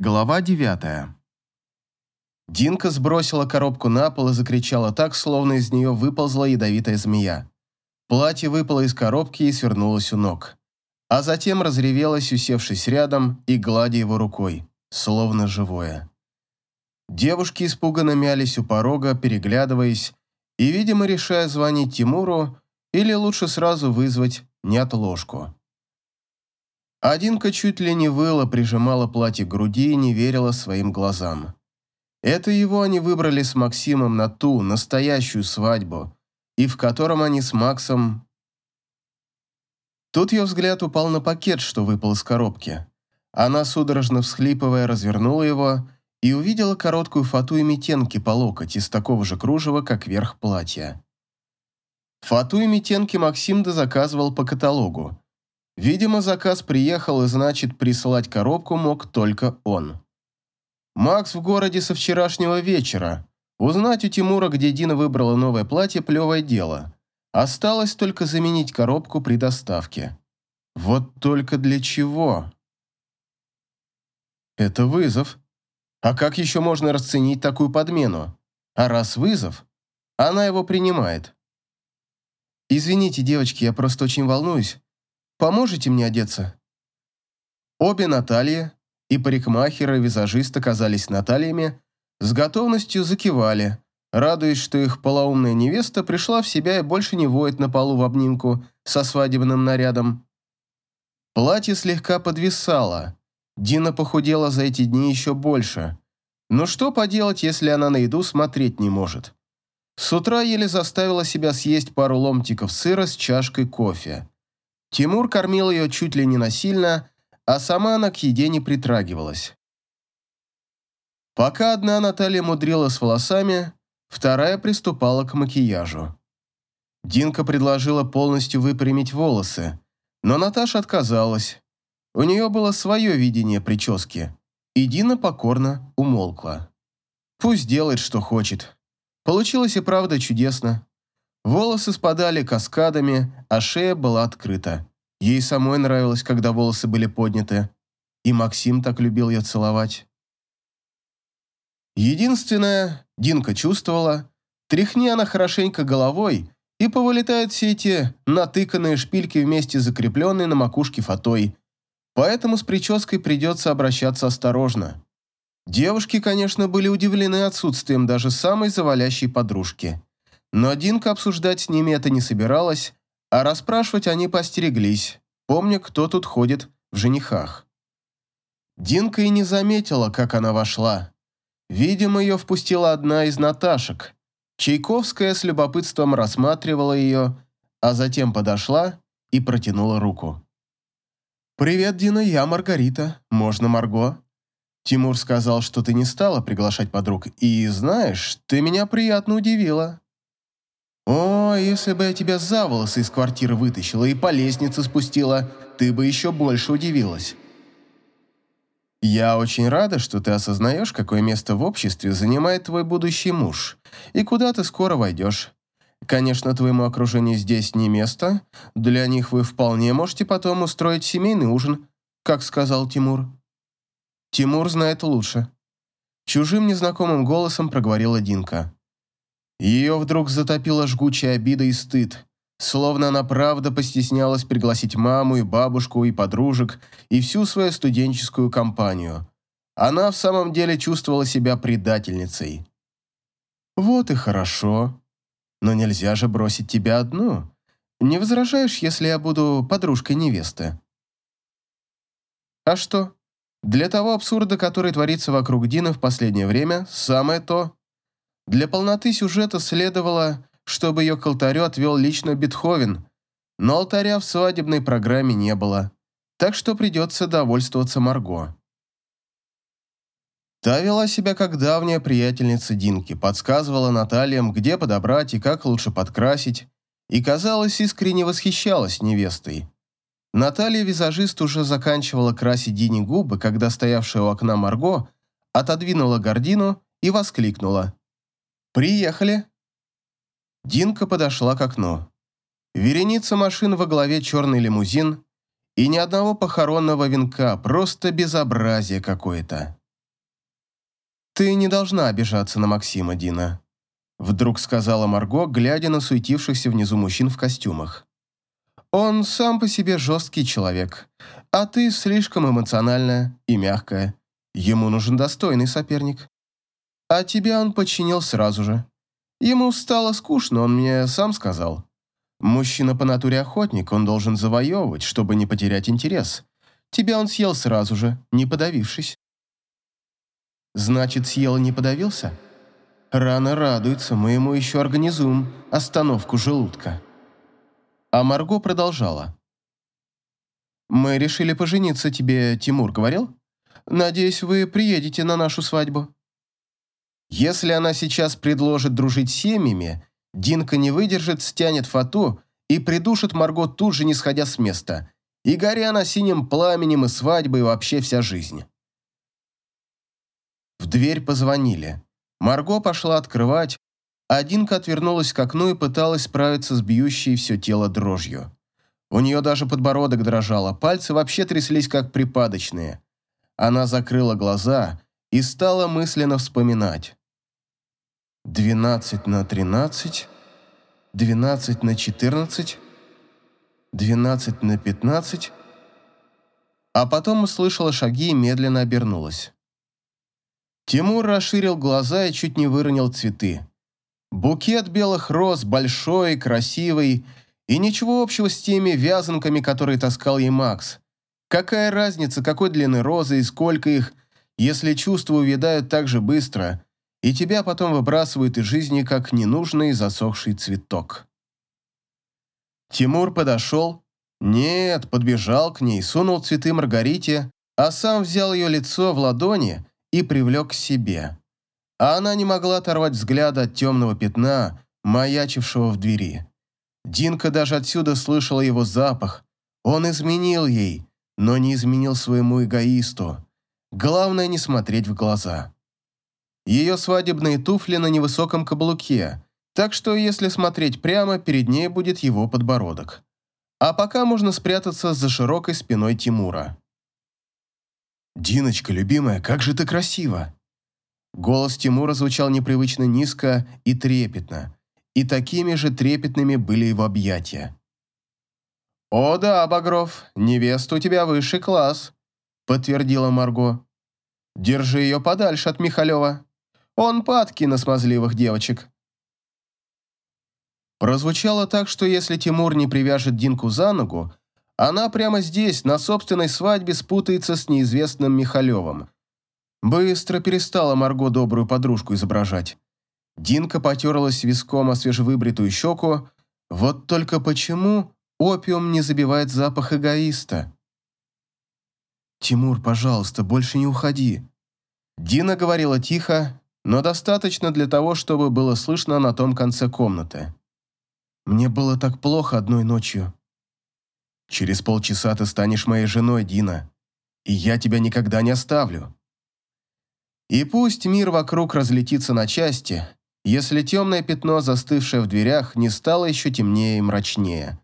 Глава девятая. Динка сбросила коробку на пол и закричала так, словно из нее выползла ядовитая змея. Платье выпало из коробки и свернулось у ног. А затем разревелась, усевшись рядом и гладя его рукой, словно живое. Девушки испуганно мялись у порога, переглядываясь, и, видимо, решая звонить Тимуру или лучше сразу вызвать неотложку. Одинка чуть ли не выла, прижимала платье к груди и не верила своим глазам. Это его они выбрали с Максимом на ту, настоящую свадьбу, и в котором они с Максом... Тут ее взгляд упал на пакет, что выпал из коробки. Она, судорожно всхлипывая, развернула его и увидела короткую фату и метенки по локоть из такого же кружева, как верх платья. Фату и метенки Максим дозаказывал по каталогу, Видимо, заказ приехал, и значит, присылать коробку мог только он. Макс в городе со вчерашнего вечера. Узнать у Тимура, где Дина выбрала новое платье, плевое дело. Осталось только заменить коробку при доставке. Вот только для чего? Это вызов. А как еще можно расценить такую подмену? А раз вызов, она его принимает. «Извините, девочки, я просто очень волнуюсь. Поможете мне одеться?» Обе Наталья, и парикмахер, и визажист оказались Натальями, с готовностью закивали, радуясь, что их полоумная невеста пришла в себя и больше не воет на полу в обнимку со свадебным нарядом. Платье слегка подвисало. Дина похудела за эти дни еще больше. Но что поделать, если она на еду смотреть не может? С утра еле заставила себя съесть пару ломтиков сыра с чашкой кофе. Тимур кормил ее чуть ли не насильно, а сама она к еде не притрагивалась. Пока одна Наталья мудрила с волосами, вторая приступала к макияжу. Динка предложила полностью выпрямить волосы, но Наташа отказалась. У нее было свое видение прически, и Дина покорно умолкла. Пусть делает, что хочет. Получилось и правда чудесно. Волосы спадали каскадами, а шея была открыта. Ей самой нравилось, когда волосы были подняты. И Максим так любил ее целовать. Единственное, Динка чувствовала, тряхни она хорошенько головой, и повылетают все эти натыканные шпильки вместе закрепленные на макушке фатой. Поэтому с прической придется обращаться осторожно. Девушки, конечно, были удивлены отсутствием даже самой завалящей подружки. Но Динка обсуждать с ними это не собиралась, а расспрашивать они постереглись, помня, кто тут ходит в женихах. Динка и не заметила, как она вошла. Видимо, ее впустила одна из Наташек. Чайковская с любопытством рассматривала ее, а затем подошла и протянула руку. «Привет, Дина, я Маргарита. Можно Марго?» Тимур сказал, что ты не стала приглашать подруг, и, знаешь, ты меня приятно удивила. «О, если бы я тебя за волосы из квартиры вытащила и по лестнице спустила, ты бы еще больше удивилась». «Я очень рада, что ты осознаешь, какое место в обществе занимает твой будущий муж, и куда ты скоро войдешь. Конечно, твоему окружению здесь не место, для них вы вполне можете потом устроить семейный ужин, как сказал Тимур». «Тимур знает лучше». Чужим незнакомым голосом проговорила Динка. Ее вдруг затопила жгучая обида и стыд, словно она правда постеснялась пригласить маму и бабушку и подружек и всю свою студенческую компанию. Она в самом деле чувствовала себя предательницей. «Вот и хорошо. Но нельзя же бросить тебя одну. Не возражаешь, если я буду подружкой невесты?» «А что? Для того абсурда, который творится вокруг Дины в последнее время, самое то...» Для полноты сюжета следовало, чтобы ее к алтарю отвел лично Бетховен, но алтаря в свадебной программе не было, так что придется довольствоваться Марго. Та вела себя как давняя приятельница Динки, подсказывала Натальям, где подобрать и как лучше подкрасить, и, казалось, искренне восхищалась невестой. Наталья-визажист уже заканчивала красить Дине губы, когда стоявшая у окна Марго отодвинула гордину и воскликнула. «Приехали!» Динка подошла к окну. Вереница машин во главе черный лимузин и ни одного похоронного венка, просто безобразие какое-то. «Ты не должна обижаться на Максима, Дина», вдруг сказала Марго, глядя на суетившихся внизу мужчин в костюмах. «Он сам по себе жесткий человек, а ты слишком эмоциональная и мягкая. Ему нужен достойный соперник. А тебя он подчинил сразу же. Ему стало скучно, он мне сам сказал. Мужчина по натуре охотник, он должен завоевывать, чтобы не потерять интерес. Тебя он съел сразу же, не подавившись. Значит, съел и не подавился? Рано радуется, мы ему еще организуем остановку желудка. А Марго продолжала. «Мы решили пожениться, тебе Тимур говорил? Надеюсь, вы приедете на нашу свадьбу». Если она сейчас предложит дружить семьями, Динка не выдержит, стянет фату и придушит Марго тут же, не сходя с места. И горя на синим пламенем и свадьбой вообще вся жизнь. В дверь позвонили. Марго пошла открывать, а Динка отвернулась к окну и пыталась справиться с бьющей все тело дрожью. У нее даже подбородок дрожал, а пальцы вообще тряслись как припадочные. Она закрыла глаза и стала мысленно вспоминать. 12 на 13, 12 на 14, 12 на 15. А потом услышала шаги и медленно обернулась. Тимур расширил глаза и чуть не выронил цветы. Букет белых роз большой, красивый и ничего общего с теми вязанками, которые таскал ей Макс. Какая разница, какой длины розы и сколько их, если чувства увядают так же быстро, и тебя потом выбрасывают из жизни как ненужный засохший цветок. Тимур подошел, нет, подбежал к ней, сунул цветы Маргарите, а сам взял ее лицо в ладони и привлек к себе. А она не могла оторвать взгляда от темного пятна, маячившего в двери. Динка даже отсюда слышала его запах. Он изменил ей, но не изменил своему эгоисту. Главное не смотреть в глаза. Ее свадебные туфли на невысоком каблуке, так что если смотреть прямо, перед ней будет его подбородок. А пока можно спрятаться за широкой спиной Тимура. «Диночка, любимая, как же ты красива!» Голос Тимура звучал непривычно низко и трепетно, и такими же трепетными были его объятия. «О да, Багров, невеста у тебя высший класс», — подтвердила Марго. «Держи ее подальше от Михалева. Он падки на смазливых девочек». Прозвучало так, что если Тимур не привяжет Динку за ногу, она прямо здесь, на собственной свадьбе, спутается с неизвестным Михалевым. Быстро перестала Марго добрую подружку изображать. Динка потерлась виском о свежевыбритую щеку. Вот только почему опиум не забивает запах эгоиста? «Тимур, пожалуйста, больше не уходи». Дина говорила тихо, но достаточно для того, чтобы было слышно на том конце комнаты. «Мне было так плохо одной ночью. Через полчаса ты станешь моей женой, Дина, и я тебя никогда не оставлю. И пусть мир вокруг разлетится на части, если темное пятно, застывшее в дверях, не стало еще темнее и мрачнее.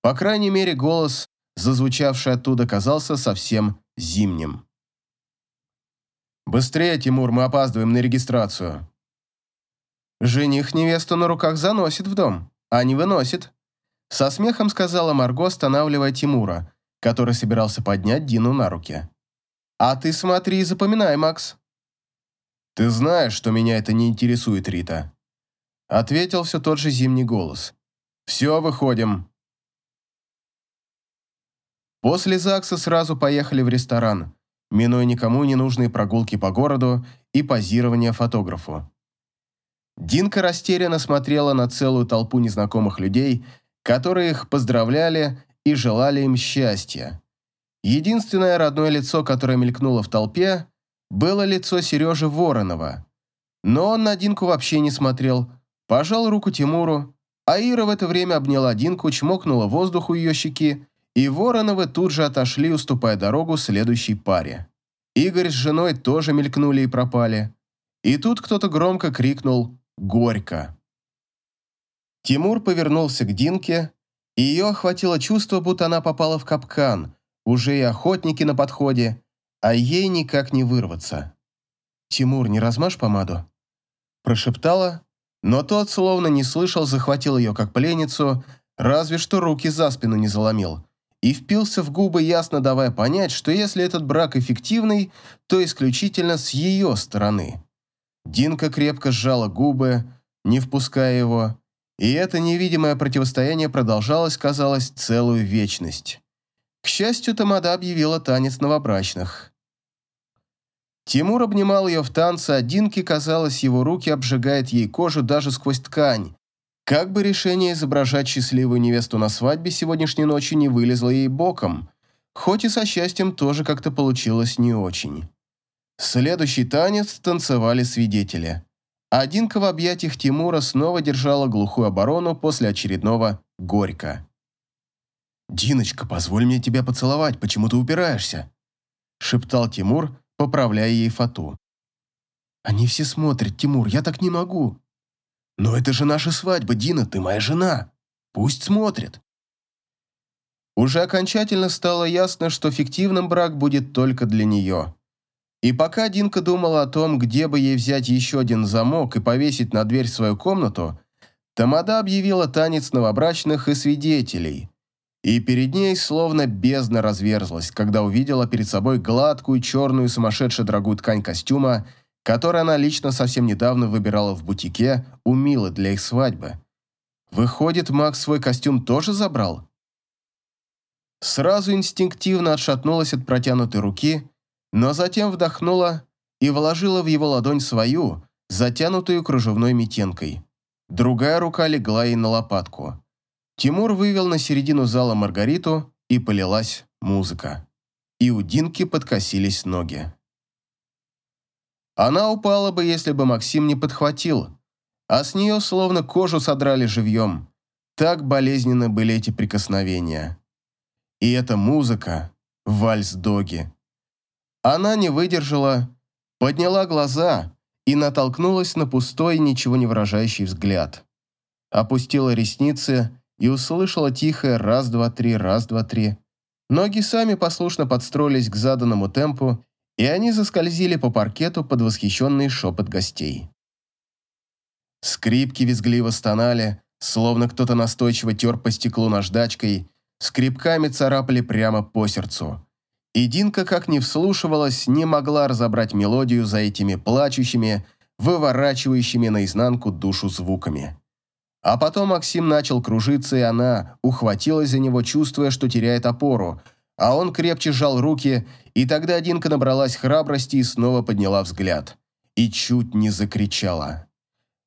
По крайней мере, голос, зазвучавший оттуда, казался совсем зимним. «Быстрее, Тимур, мы опаздываем на регистрацию». «Жених невесту на руках заносит в дом, а не выносит», со смехом сказала Марго, останавливая Тимура, который собирался поднять Дину на руки. «А ты смотри и запоминай, Макс». «Ты знаешь, что меня это не интересует, Рита», — ответил все тот же зимний голос. «Все, выходим». После ЗАГСа сразу поехали в ресторан, минуя никому не нужные прогулки по городу и позирование фотографу. Динка растерянно смотрела на целую толпу незнакомых людей, которые их поздравляли и желали им счастья. Единственное родное лицо, которое мелькнуло в толпе, было лицо Сережи Воронова. Но он на Динку вообще не смотрел, пожал руку Тимуру, а Ира в это время обняла Динку, чмокнула воздух у ее щеки, и Вороновы тут же отошли, уступая дорогу следующей паре. Игорь с женой тоже мелькнули и пропали. И тут кто-то громко крикнул «Горько!». Тимур повернулся к Динке, и ее охватило чувство, будто она попала в капкан, уже и охотники на подходе, а ей никак не вырваться. «Тимур, не размажь помаду?» Прошептала, но тот, словно не слышал, захватил ее как пленницу, разве что руки за спину не заломил, и впился в губы, ясно давая понять, что если этот брак эффективный, то исключительно с ее стороны. Динка крепко сжала губы, не впуская его, и это невидимое противостояние продолжалось, казалось, целую вечность. К счастью, Тамада объявила танец новобрачных. Тимур обнимал ее в танце, а Динке, казалось, его руки обжигают ей кожу даже сквозь ткань. Как бы решение изображать счастливую невесту на свадьбе сегодняшней ночью не вылезло ей боком, хоть и со счастьем тоже как-то получилось не очень. Следующий танец танцевали свидетели. А Динка в объятиях Тимура снова держала глухую оборону после очередного «горько». «Диночка, позволь мне тебя поцеловать, почему ты упираешься?» шептал Тимур, поправляя ей фату. «Они все смотрят, Тимур, я так не могу». «Но это же наша свадьба, Дина, ты моя жена. Пусть смотрят». Уже окончательно стало ясно, что фиктивным брак будет только для нее. И пока Динка думала о том, где бы ей взять еще один замок и повесить на дверь свою комнату, Тамада объявила танец новобрачных и свидетелей. И перед ней словно бездна разверзлась, когда увидела перед собой гладкую, черную, сумасшедшую дорогую ткань костюма, которую она лично совсем недавно выбирала в бутике у Милы для их свадьбы. Выходит, Макс свой костюм тоже забрал? Сразу инстинктивно отшатнулась от протянутой руки но затем вдохнула и вложила в его ладонь свою, затянутую кружевной метенкой. Другая рука легла ей на лопатку. Тимур вывел на середину зала Маргариту, и полилась музыка. И у Динки подкосились ноги. Она упала бы, если бы Максим не подхватил, а с нее словно кожу содрали живьем. Так болезненно были эти прикосновения. И эта музыка, вальс-доги, она не выдержала, подняла глаза и натолкнулась на пустой, ничего не выражающий взгляд. Опустила ресницы и услышала тихое «раз-два-три, раз-два-три». Ноги сами послушно подстроились к заданному темпу, и они заскользили по паркету под восхищенный шепот гостей. Скрипки визгливо стонали, словно кто-то настойчиво тер по стеклу наждачкой, скрипками царапали прямо по сердцу. И Динка, как ни вслушивалась, не могла разобрать мелодию за этими плачущими, выворачивающими наизнанку душу звуками. А потом Максим начал кружиться, и она ухватилась за него, чувствуя, что теряет опору, а он крепче сжал руки, и тогда Динка набралась храбрости и снова подняла взгляд. И чуть не закричала.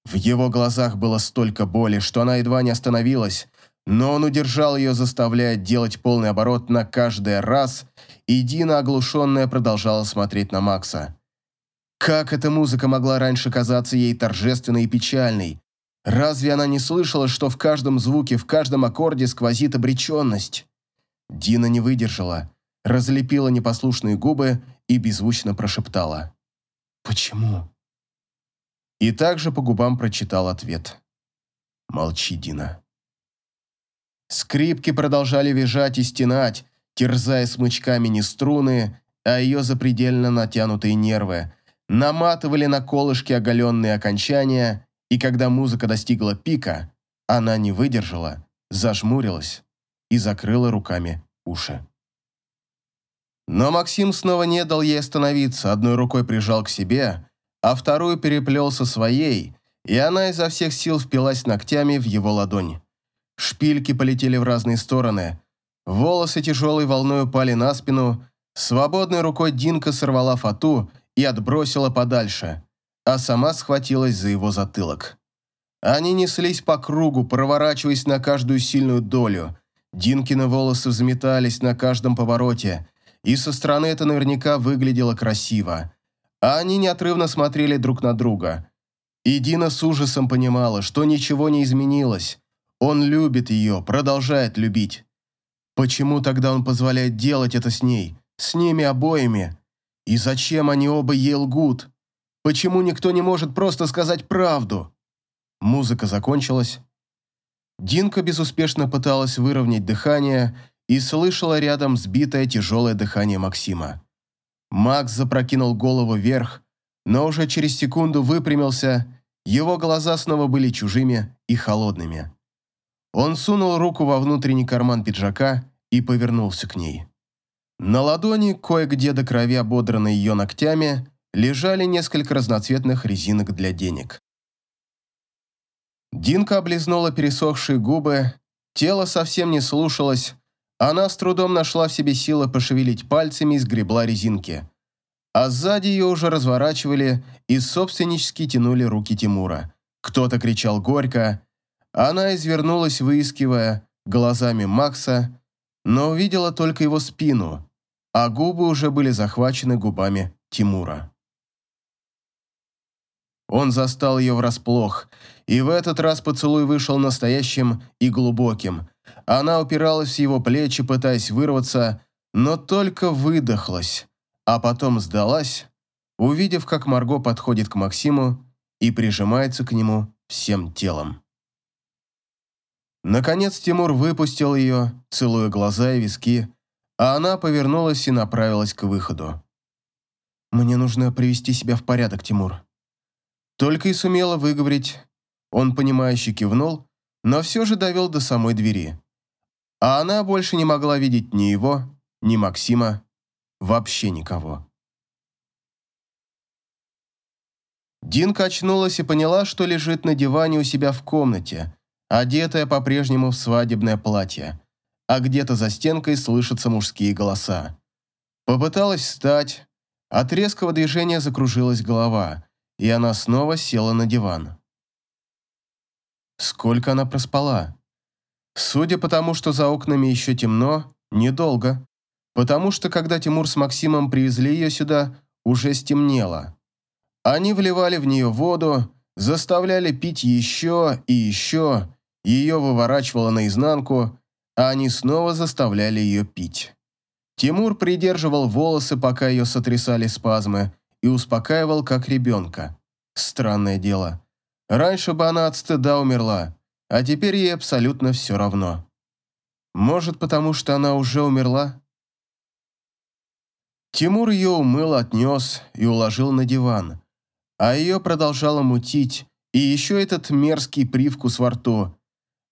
В его глазах было столько боли, что она едва не остановилась, но он удержал ее, заставляя делать полный оборот на каждый раз, и Дина, оглушенная, продолжала смотреть на Макса. Как эта музыка могла раньше казаться ей торжественной и печальной? Разве она не слышала, что в каждом звуке, в каждом аккорде сквозит обреченность? Дина не выдержала, разлепила непослушные губы и беззвучно прошептала. «Почему?» И также по губам прочитал ответ. «Молчи, Дина». Скрипки продолжали визжать и стенать, терзая смычками не струны, а ее запредельно натянутые нервы, наматывали на колышки оголенные окончания, и когда музыка достигла пика, она не выдержала, зажмурилась и закрыла руками уши. Но Максим снова не дал ей остановиться, одной рукой прижал к себе, а вторую переплел со своей, и она изо всех сил впилась ногтями в его ладонь. Шпильки полетели в разные стороны, Волосы тяжелой волной упали на спину, свободной рукой Динка сорвала фату и отбросила подальше, а сама схватилась за его затылок. Они неслись по кругу, проворачиваясь на каждую сильную долю. Динкины волосы взметались на каждом повороте, и со стороны это наверняка выглядело красиво. А они неотрывно смотрели друг на друга. И Дина с ужасом понимала, что ничего не изменилось. Он любит ее, продолжает любить. Почему тогда он позволяет делать это с ней, с ними обоими? И зачем они оба ей лгут? Почему никто не может просто сказать правду? Музыка закончилась. Динка безуспешно пыталась выровнять дыхание и слышала рядом сбитое тяжелое дыхание Максима. Макс запрокинул голову вверх, но уже через секунду выпрямился, его глаза снова были чужими и холодными. Он сунул руку во внутренний карман пиджака и повернулся к ней. На ладони, кое-где до крови ободранной ее ногтями, лежали несколько разноцветных резинок для денег. Динка облизнула пересохшие губы, тело совсем не слушалось, она с трудом нашла в себе силы пошевелить пальцами и сгребла резинки. А сзади ее уже разворачивали и собственнически тянули руки Тимура. Кто-то кричал горько, она извернулась, выискивая глазами Макса, но увидела только его спину, а губы уже были захвачены губами Тимура. Он застал ее врасплох, и в этот раз поцелуй вышел настоящим и глубоким. Она упиралась в его плечи, пытаясь вырваться, но только выдохлась, а потом сдалась, увидев, как Марго подходит к Максиму и прижимается к нему всем телом. Наконец Тимур выпустил ее, целуя глаза и виски, а она повернулась и направилась к выходу. «Мне нужно привести себя в порядок, Тимур», только и сумела выговорить. Он, понимающе кивнул, но все же довел до самой двери. А она больше не могла видеть ни его, ни Максима, вообще никого. Динка очнулась и поняла, что лежит на диване у себя в комнате, одетая по-прежнему в свадебное платье, а где-то за стенкой слышатся мужские голоса. Попыталась встать, от резкого движения закружилась голова, и она снова села на диван. Сколько она проспала? Судя по тому, что за окнами еще темно, недолго, потому что когда Тимур с Максимом привезли ее сюда, уже стемнело. Они вливали в нее воду, заставляли пить еще и еще, ее выворачивало наизнанку, а они снова заставляли ее пить. Тимур придерживал волосы, пока ее сотрясали спазмы, и успокаивал как ребенка. Странное дело. Раньше бы она от стыда умерла, а теперь ей абсолютно все равно. Может, потому что она уже умерла? Тимур ее умыл, отнес и уложил на диван, а ее продолжало мутить, и еще этот мерзкий привкус во рту.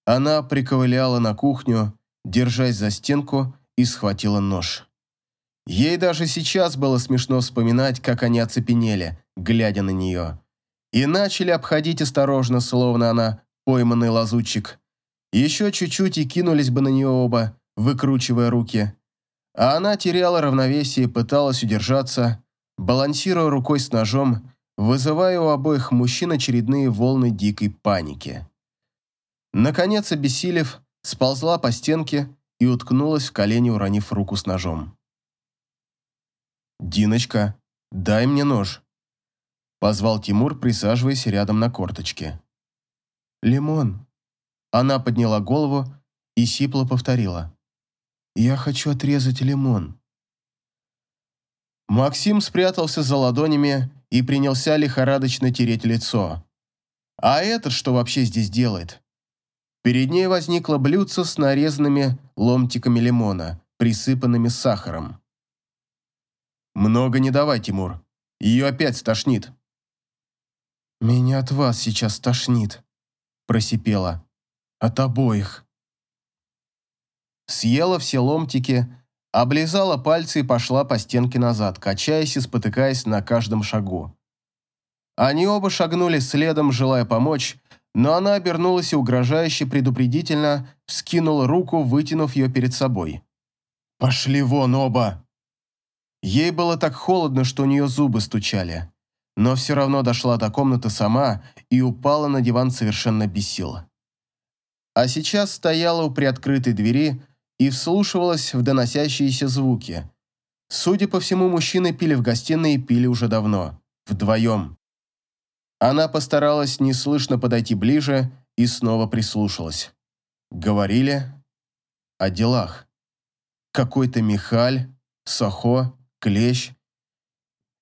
Она приковыляла на кухню, держась за стенку, и схватила нож. Ей даже сейчас было смешно вспоминать, как они оцепенели, глядя на нее. И начали обходить осторожно, словно она пойманный лазутчик. Еще чуть-чуть и кинулись бы на нее оба, выкручивая руки. А она теряла равновесие и пыталась удержаться, балансируя рукой с ножом, вызывая у обоих мужчин очередные волны дикой паники. Наконец, обессилев, сползла по стенке и уткнулась в колени, уронив руку с ножом. «Диночка, дай мне нож», – позвал Тимур, присаживаясь рядом на корточке. «Лимон». Она подняла голову и сипло повторила. «Я хочу отрезать лимон». Максим спрятался за ладонями и принялся лихорадочно тереть лицо. «А этот что вообще здесь делает?» Перед ней возникло блюдце с нарезанными ломтиками лимона, присыпанными сахаром. «Много не давай, Тимур. Ее опять стошнит». «Меня от вас сейчас стошнит», – просипела. «От обоих». Съела все ломтики, облизала пальцы и пошла по стенке назад, качаясь и спотыкаясь на каждом шагу. Они оба шагнули следом, желая помочь, но она обернулась и угрожающе предупредительно вскинула руку, вытянув ее перед собой. «Пошли вон оба!» Ей было так холодно, что у нее зубы стучали. Но все равно дошла до комнаты сама и упала на диван совершенно без сил. А сейчас стояла у приоткрытой двери и вслушивалась в доносящиеся звуки. Судя по всему, мужчины пили в гостиной и пили уже давно. Вдвоем. Она постаралась неслышно подойти ближе и снова прислушалась. Говорили о делах. Какой-то Михаль, Сахо клещ.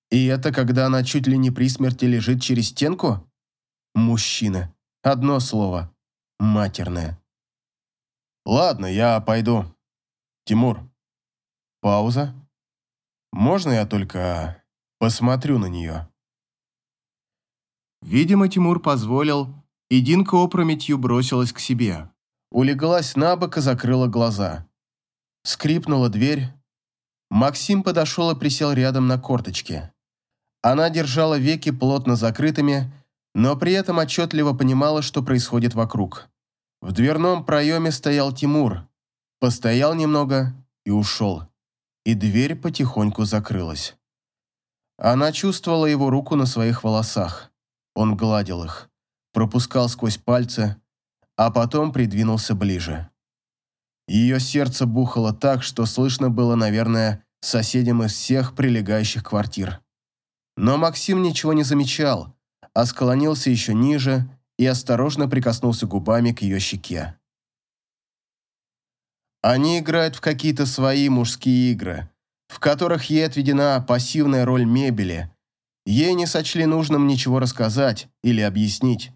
И это когда она чуть ли не при смерти лежит через стенку? Мужчина. Одно слово. Матерное. Ладно, я пойду. Тимур. Пауза. Можно я только посмотрю на нее? Видимо, Тимур позволил, и Динка опрометью бросилась к себе. Улеглась на бок и закрыла глаза. Скрипнула дверь. Максим подошел и присел рядом на корточке. Она держала веки плотно закрытыми, но при этом отчетливо понимала, что происходит вокруг. В дверном проеме стоял Тимур. Постоял немного и ушел. И дверь потихоньку закрылась. Она чувствовала его руку на своих волосах. Он гладил их, пропускал сквозь пальцы, а потом придвинулся ближе. Ее сердце бухало так, что слышно было, наверное, соседям из всех прилегающих квартир. Но Максим ничего не замечал, а склонился еще ниже и осторожно прикоснулся губами к ее щеке. Они играют в какие-то свои мужские игры, в которых ей отведена пассивная роль мебели. Ей не сочли нужным ничего рассказать или объяснить.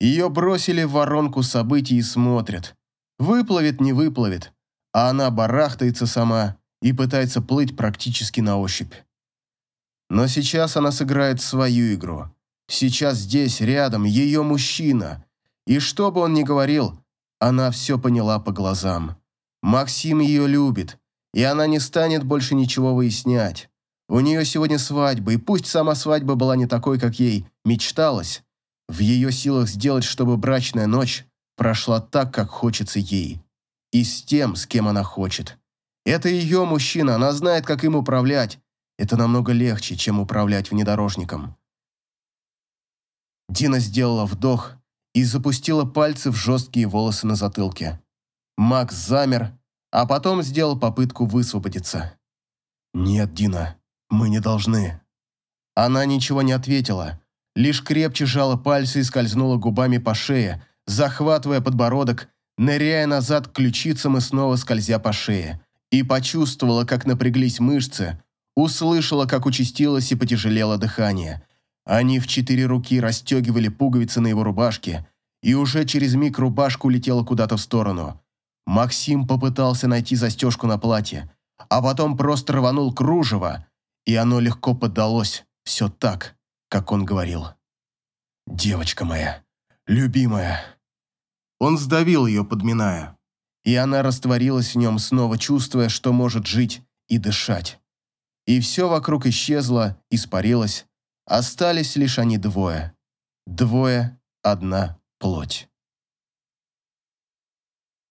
Ее бросили в воронку событий и смотрят. Выплывет, не выплывет, а она барахтается сама и пытается плыть практически на ощупь. Но сейчас она сыграет свою игру. Сейчас здесь, рядом, ее мужчина. И что бы он ни говорил, она все поняла по глазам. Максим ее любит, и она не станет больше ничего выяснять. У нее сегодня свадьба, и пусть сама свадьба была не такой, как ей мечталось, в ее силах сделать, чтобы брачная ночь прошла так, как хочется ей. И с тем, с кем она хочет. Это ее мужчина, она знает, как им управлять. Это намного легче, чем управлять внедорожником. Дина сделала вдох и запустила пальцы в жесткие волосы на затылке. Макс замер, а потом сделал попытку высвободиться. «Нет, Дина, мы не должны». Она ничего не ответила, лишь крепче сжала пальцы и скользнула губами по шее, захватывая подбородок, ныряя назад к ключицам и снова скользя по шее. И почувствовала, как напряглись мышцы, услышала, как участилось и потяжелело дыхание. Они в четыре руки расстегивали пуговицы на его рубашке, и уже через миг рубашка улетела куда-то в сторону. Максим попытался найти застежку на платье, а потом просто рванул кружево, и оно легко поддалось, все так, как он говорил. «Девочка моя, любимая». Он сдавил ее, подминая, и она растворилась в нем, снова чувствуя, что может жить и дышать. И все вокруг исчезло, испарилось, остались лишь они двое. Двое, одна плоть.